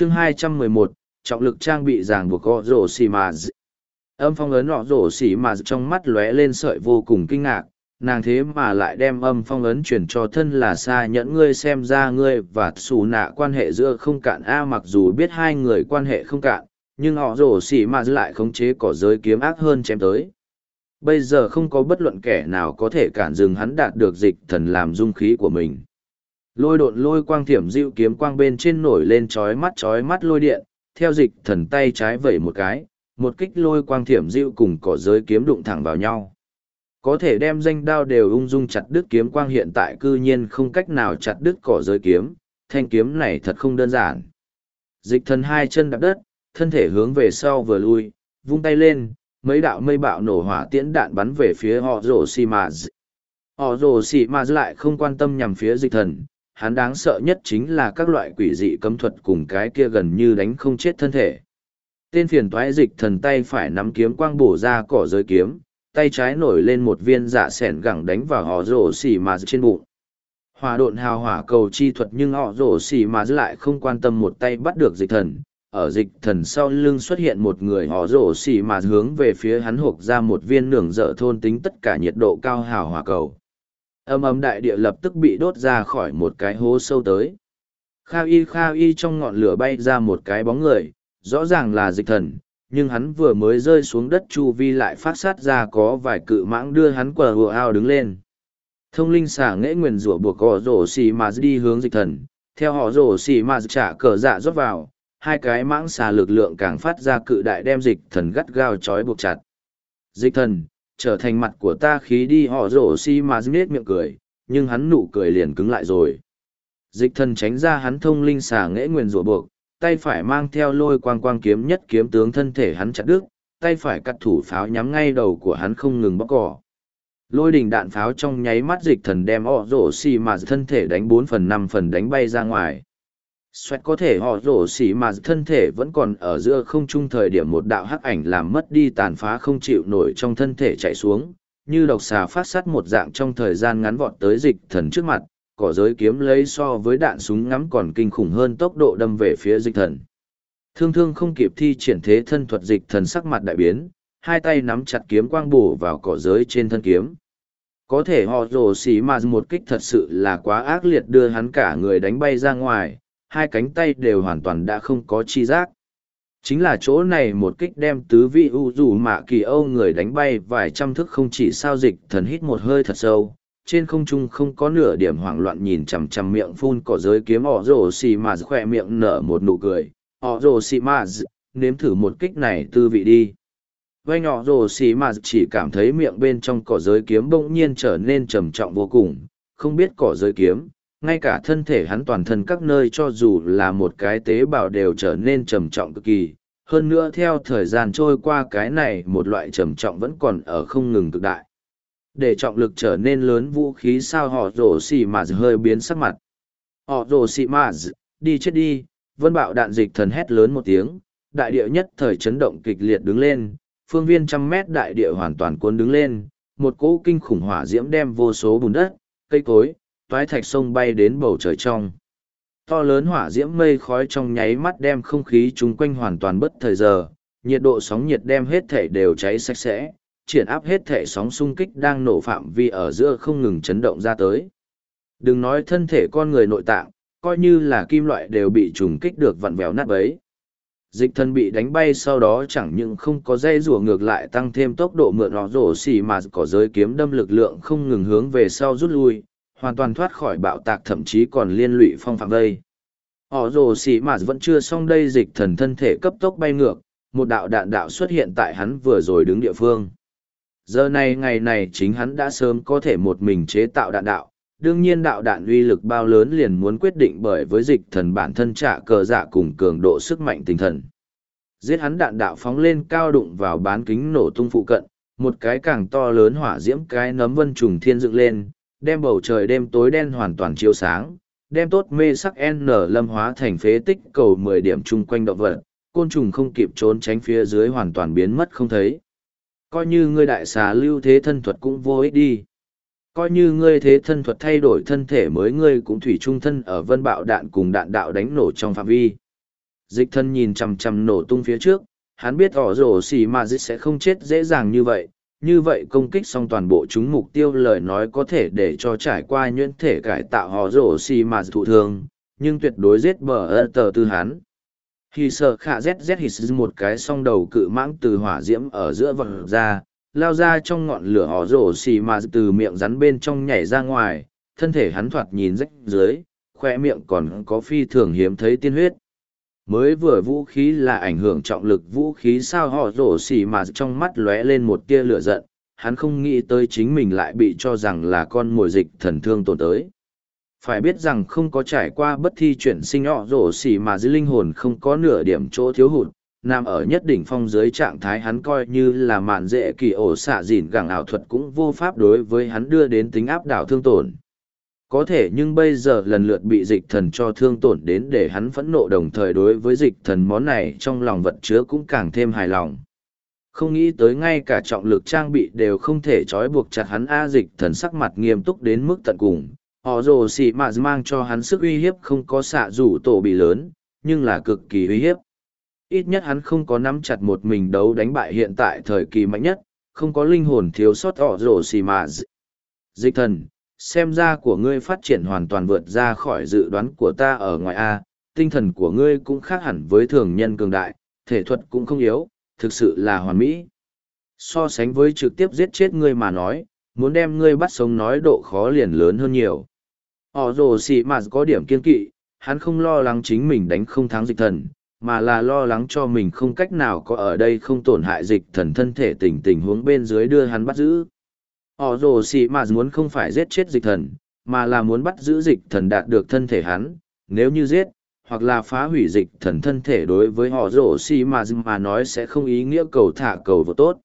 chương 211, trọng lực trang bị ràng buộc họ rổ xì mà âm phong ấn họ rổ xì mà trong mắt lóe lên sợi vô cùng kinh ngạc nàng thế mà lại đem âm phong ấn chuyển cho thân là xa nhẫn ngươi xem ra ngươi và xù nạ quan hệ giữa không cạn a mặc dù biết hai người quan hệ không cạn nhưng họ rổ xì mà lại khống chế cỏ giới kiếm ác hơn chém tới. Bây giờ không có bất luận kẻ nào có thể cản dừng hắn đạt được dịch thần làm dung khí của mình lôi độn lôi quang thiểm dịu kiếm quang bên trên nổi lên chói mắt chói mắt lôi điện, theo dịch thần tay trái vẩy một cái, một kích lôi quang thiểm dịu cùng cỏ giới kiếm đụng thẳng vào nhau. Có thể đem danh đao đều ung dung chặt đứt kiếm quang hiện tại cư nhiên không cách nào chặt đứt cỏ giới kiếm, thanh kiếm này thật không đơn giản. Dịch thần hai chân đạp đất, thân thể hướng về sau vừa lui, vung tay lên, mấy đạo mây bạo nổ hỏa tiễn đạn bắn về phía họ rổ xì mà họ rổ xì mà lại không quan tâm nhằm phía dịch thần hắn đáng sợ nhất chính là các loại quỷ dị cấm thuật cùng cái kia gần như đánh không chết thân thể. Tên phiền toái dịch thần tay phải nắm kiếm quang bổ ra cỏ giới kiếm, tay trái nổi lên một viên dạ sẻn gẳng đánh vào họ rổ xỉ mà trên bụng. Hòa độn hào hỏa cầu chi thuật nhưng họ rổ xỉ mà lại không quan tâm một tay bắt được dịch thần. Ở dịch thần sau lưng xuất hiện một người họ rổ xỉ mà hướng về phía hắn hộp ra một viên nưởng dở thôn tính tất cả nhiệt độ cao hào hỏa cầu âm ấm đại địa lập tức bị đốt ra khỏi một cái hố sâu tới. Kha y kha y trong ngọn lửa bay ra một cái bóng người, rõ ràng là dịch thần, nhưng hắn vừa mới rơi xuống đất chu vi lại phát sát ra có vài cự mãng đưa hắn quờ hùa ao đứng lên. Thông linh xả nghễ nguyền rủa buộc họ rổ xì mà đi hướng dịch thần, theo họ rổ xì mà trả cờ dạ rót vào, hai cái mãng xà lực lượng càng phát ra cự đại đem dịch thần gắt gao trói buộc chặt. Dịch thần trở thành mặt của ta khí đi, họ rổ xi mà nết miệng cười, nhưng hắn nụ cười liền cứng lại rồi. Dịch thần tránh ra hắn thông linh xà nghễ nguyền rủa buộc, tay phải mang theo lôi quang quang kiếm nhất kiếm tướng thân thể hắn chặt đứt, tay phải cắt thủ pháo nhắm ngay đầu của hắn không ngừng bóc cỏ. Lôi đình đạn pháo trong nháy mắt dịch thần đem họ rổ xì mà thân thể đánh bốn phần năm phần đánh bay ra ngoài. Xoẹt có thể họ rổ xỉ mà thân thể vẫn còn ở giữa không trung thời điểm một đạo hắc ảnh làm mất đi tàn phá không chịu nổi trong thân thể chạy xuống, như độc xà phát sát một dạng trong thời gian ngắn vọt tới dịch thần trước mặt, cỏ giới kiếm lấy so với đạn súng ngắm còn kinh khủng hơn tốc độ đâm về phía dịch thần. Thương thương không kịp thi triển thế thân thuật dịch thần sắc mặt đại biến, hai tay nắm chặt kiếm quang bổ vào cỏ giới trên thân kiếm. Có thể họ rổ xỉ mà một kích thật sự là quá ác liệt đưa hắn cả người đánh bay ra ngoài, hai cánh tay đều hoàn toàn đã không có chi giác. Chính là chỗ này một kích đem tứ vị u dù mạ kỳ âu người đánh bay vài trăm thức không chỉ sao dịch thần hít một hơi thật sâu, trên không trung không có nửa điểm hoảng loạn nhìn chằm chằm miệng phun cỏ giới kiếm ỏ rồ xì mà khỏe miệng nở một nụ cười, ỏ rồ xì mà nếm thử một kích này tư vị đi. Vâng, Vây nhỏ rồ xì mà chỉ cảm thấy miệng bên trong cỏ giới kiếm bỗng nhiên trở nên trầm trọng vô cùng, không biết cỏ giới kiếm, ngay cả thân thể hắn toàn thân các nơi cho dù là một cái tế bào đều trở nên trầm trọng cực kỳ. Hơn nữa theo thời gian trôi qua cái này một loại trầm trọng vẫn còn ở không ngừng cực đại. Để trọng lực trở nên lớn vũ khí sao họ rổ xì mà hơi biến sắc mặt. Họ rổ xì mà đi chết đi, vân bạo đạn dịch thần hét lớn một tiếng, đại địa nhất thời chấn động kịch liệt đứng lên, phương viên trăm mét đại địa hoàn toàn cuốn đứng lên, một cỗ kinh khủng hỏa diễm đem vô số bùn đất, cây cối, toái thạch sông bay đến bầu trời trong. To lớn hỏa diễm mây khói trong nháy mắt đem không khí chung quanh hoàn toàn bất thời giờ, nhiệt độ sóng nhiệt đem hết thể đều cháy sạch sẽ, triển áp hết thể sóng xung kích đang nổ phạm vi ở giữa không ngừng chấn động ra tới. Đừng nói thân thể con người nội tạng, coi như là kim loại đều bị trùng kích được vặn vẹo nát bấy. Dịch thân bị đánh bay sau đó chẳng những không có dây rùa ngược lại tăng thêm tốc độ mượn nó rổ xì mà có giới kiếm đâm lực lượng không ngừng hướng về sau rút lui, hoàn toàn thoát khỏi bạo tạc thậm chí còn liên lụy phong phạm đây. Họ rồ xì mà vẫn chưa xong đây dịch thần thân thể cấp tốc bay ngược, một đạo đạn đạo xuất hiện tại hắn vừa rồi đứng địa phương. Giờ này ngày này chính hắn đã sớm có thể một mình chế tạo đạn đạo, đương nhiên đạo đạn uy lực bao lớn liền muốn quyết định bởi với dịch thần bản thân trả cờ dạ cùng cường độ sức mạnh tinh thần. Giết hắn đạn đạo phóng lên cao đụng vào bán kính nổ tung phụ cận, một cái càng to lớn hỏa diễm cái nấm vân trùng thiên dựng lên, đem bầu trời đêm tối đen hoàn toàn chiếu sáng, đem tốt mê sắc N lâm hóa thành phế tích cầu mười điểm chung quanh động vật, côn trùng không kịp trốn tránh phía dưới hoàn toàn biến mất không thấy. Coi như ngươi đại xà lưu thế thân thuật cũng vô ích đi. Coi như ngươi thế thân thuật thay đổi thân thể mới ngươi cũng thủy trung thân ở vân bạo đạn cùng đạn đạo đánh nổ trong phạm vi. Dịch thân nhìn chằm chằm nổ tung phía trước, hắn biết ỏ rổ xì mà dịch sẽ không chết dễ dàng như vậy. Như vậy công kích xong toàn bộ chúng mục tiêu lời nói có thể để cho trải qua nhuyễn thể cải tạo họ rổ xì mà thụ thương, nhưng tuyệt đối giết bờ ơ tờ tư hán. Khi sợ khả ZZ hít một cái song đầu cự mãng từ hỏa diễm ở giữa vật ra, lao ra trong ngọn lửa họ rổ xì mà từ miệng rắn bên trong nhảy ra ngoài, thân thể hắn thoạt nhìn rách dưới, khoe miệng còn có phi thường hiếm thấy tiên huyết. Mới vừa vũ khí là ảnh hưởng trọng lực vũ khí sao họ rổ xì mà trong mắt lóe lên một tia lửa giận, hắn không nghĩ tới chính mình lại bị cho rằng là con mồi dịch thần thương tổn tới. Phải biết rằng không có trải qua bất thi chuyển sinh họ rổ xì mà dưới linh hồn không có nửa điểm chỗ thiếu hụt, nằm ở nhất đỉnh phong dưới trạng thái hắn coi như là mạn dễ kỳ ổ xạ dìn gẳng ảo thuật cũng vô pháp đối với hắn đưa đến tính áp đảo thương tổn. Có thể nhưng bây giờ lần lượt bị dịch thần cho thương tổn đến để hắn phẫn nộ đồng thời đối với dịch thần món này trong lòng vật chứa cũng càng thêm hài lòng. Không nghĩ tới ngay cả trọng lực trang bị đều không thể trói buộc chặt hắn A dịch thần sắc mặt nghiêm túc đến mức tận cùng. Họ rồ xì mà mang cho hắn sức uy hiếp không có xạ rủ tổ bị lớn, nhưng là cực kỳ uy hiếp. Ít nhất hắn không có nắm chặt một mình đấu đánh bại hiện tại thời kỳ mạnh nhất, không có linh hồn thiếu sót họ rồ xì mà. Dịch thần, xem ra của ngươi phát triển hoàn toàn vượt ra khỏi dự đoán của ta ở ngoài A, tinh thần của ngươi cũng khác hẳn với thường nhân cường đại, thể thuật cũng không yếu, thực sự là hoàn mỹ. So sánh với trực tiếp giết chết ngươi mà nói, muốn đem ngươi bắt sống nói độ khó liền lớn hơn nhiều. Họ rồ xì mà có điểm kiên kỵ, hắn không lo lắng chính mình đánh không thắng dịch thần, mà là lo lắng cho mình không cách nào có ở đây không tổn hại dịch thần thân thể tình tình huống bên dưới đưa hắn bắt giữ họ rồ xì mà muốn không phải giết chết dịch thần, mà là muốn bắt giữ dịch thần đạt được thân thể hắn. Nếu như giết, hoặc là phá hủy dịch thần thân thể đối với họ rồ xì mà mà nói sẽ không ý nghĩa cầu thả cầu vô tốt.